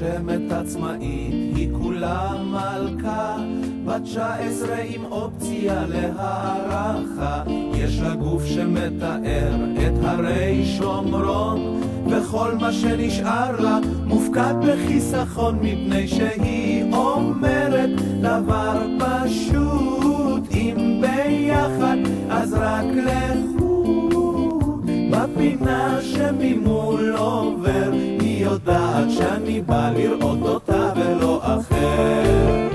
רושמת עצמאית, היא כולה מלכה, בת תשע עשרה עם אופציה להערכה. יש לה גוף שמתאר את הרי שומרון, וכל מה שנשאר לה מופקד בחיסכון, מפני שהיא אומרת דבר פשוט, אם ביחד אז רק לכו. בפינה שממול שאני בא לראות אותה ולא אחר.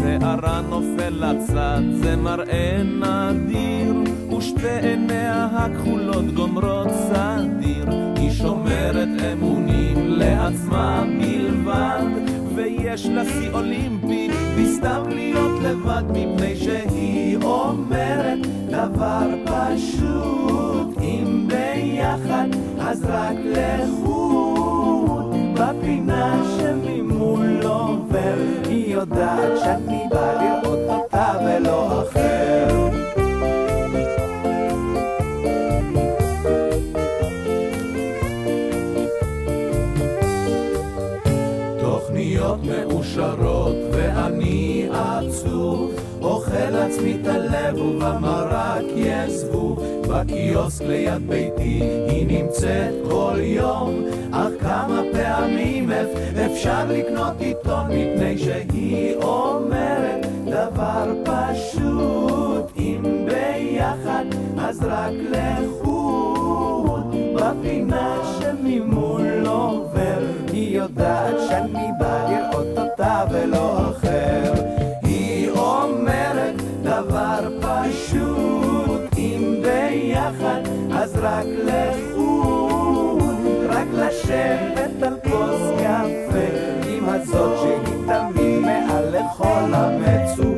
שערה נופל לצד, זה מראה נדיר, ושתי עיניה הכחולות גומרות סדיר. היא שומרת אמונים לעצמה בלבד, ויש לה שיא אולימפי, בסתם להיות לבד, מפני שהיא אומרת דבר פשוט, אם ביחד אז רק לחוד, בפינה שממול עובר, היא יודעת שאני בא לראות אותה ולא אחר. תוכניות מאושרות ואני עצוב אוכל עצמי את הלב ובמרק יעזבו. בקיוסק ליד ביתי היא נמצאת כל יום. אך כמה פעמים אפשר לקנות עיתון מפני שהיא אומרת דבר פשוט. אם ביחד אז רק לחוד פשוט אם ביחד אז רק לחוד רק לשבת על כוס קפה עם הזאת שהיא תמיד מעל לכל המצוקה